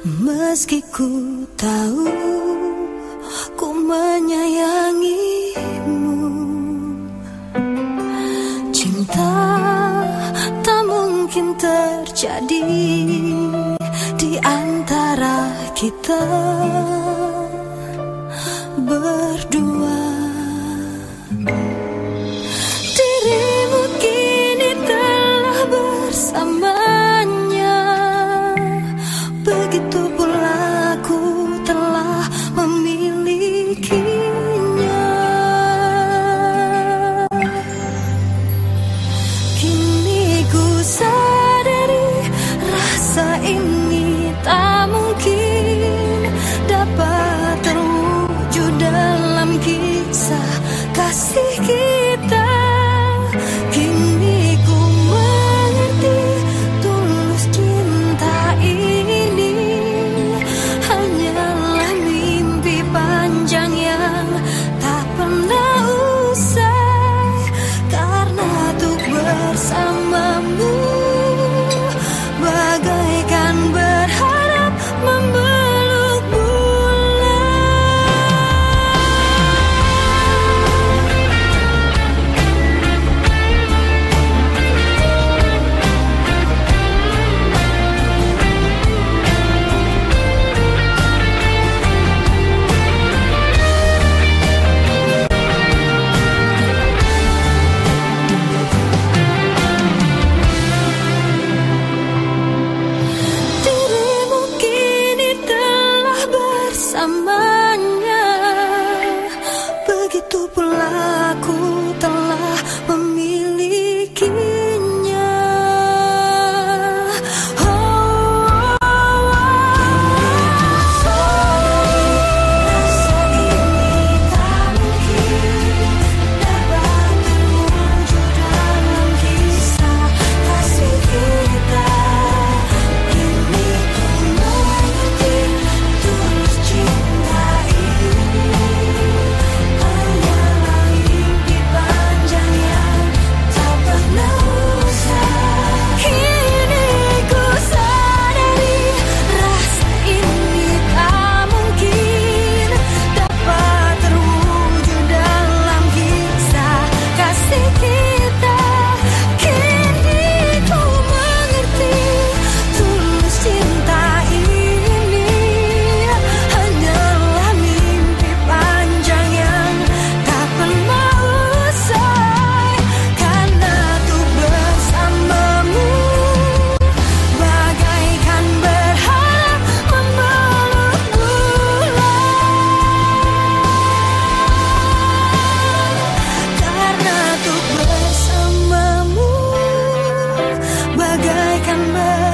Meski ku tahu ku menyayangimu Cinta tak mungkin terjadi di antara kita. Berdua así. remember